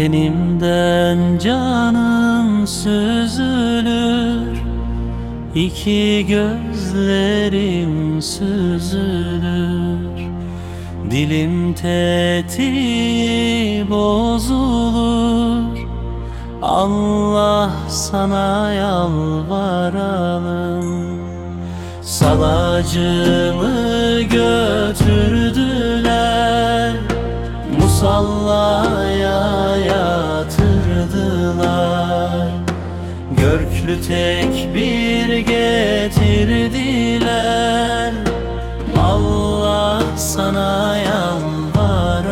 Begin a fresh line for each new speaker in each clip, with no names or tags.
Tenimden canım süzülür İki gözlerim süzülür. Dilim teti bozulur Allah sana yalvaralım. Salacımı götürdüler Musallaya Görklü tek bir getirdiler. Allah sana yalvaralım.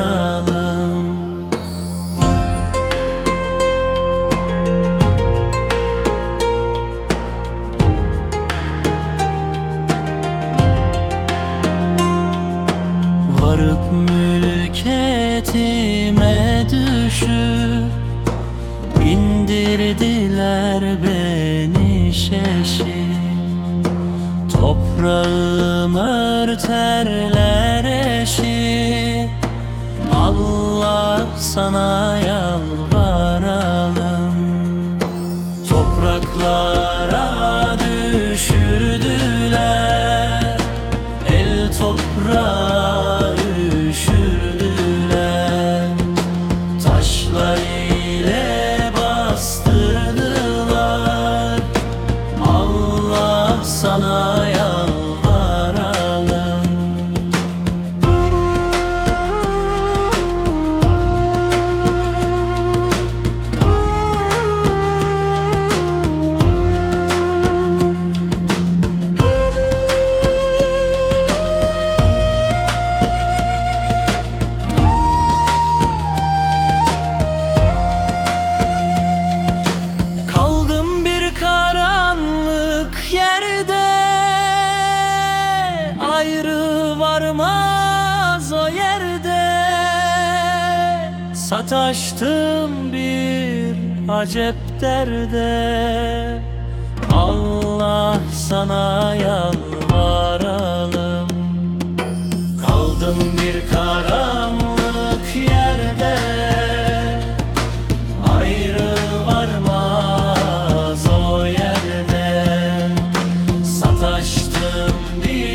Varıp mülketime düşüp İndirdiler beni şeşi Toprağım örterler eşi Allah sana yalvaralım. Topraklara varmaz o yerde. Sataştım bir acep derde. Allah sana yalvaralım. Kaldım bir karanlık yerde. Ayrı varmaz o yerde. Sataştım bir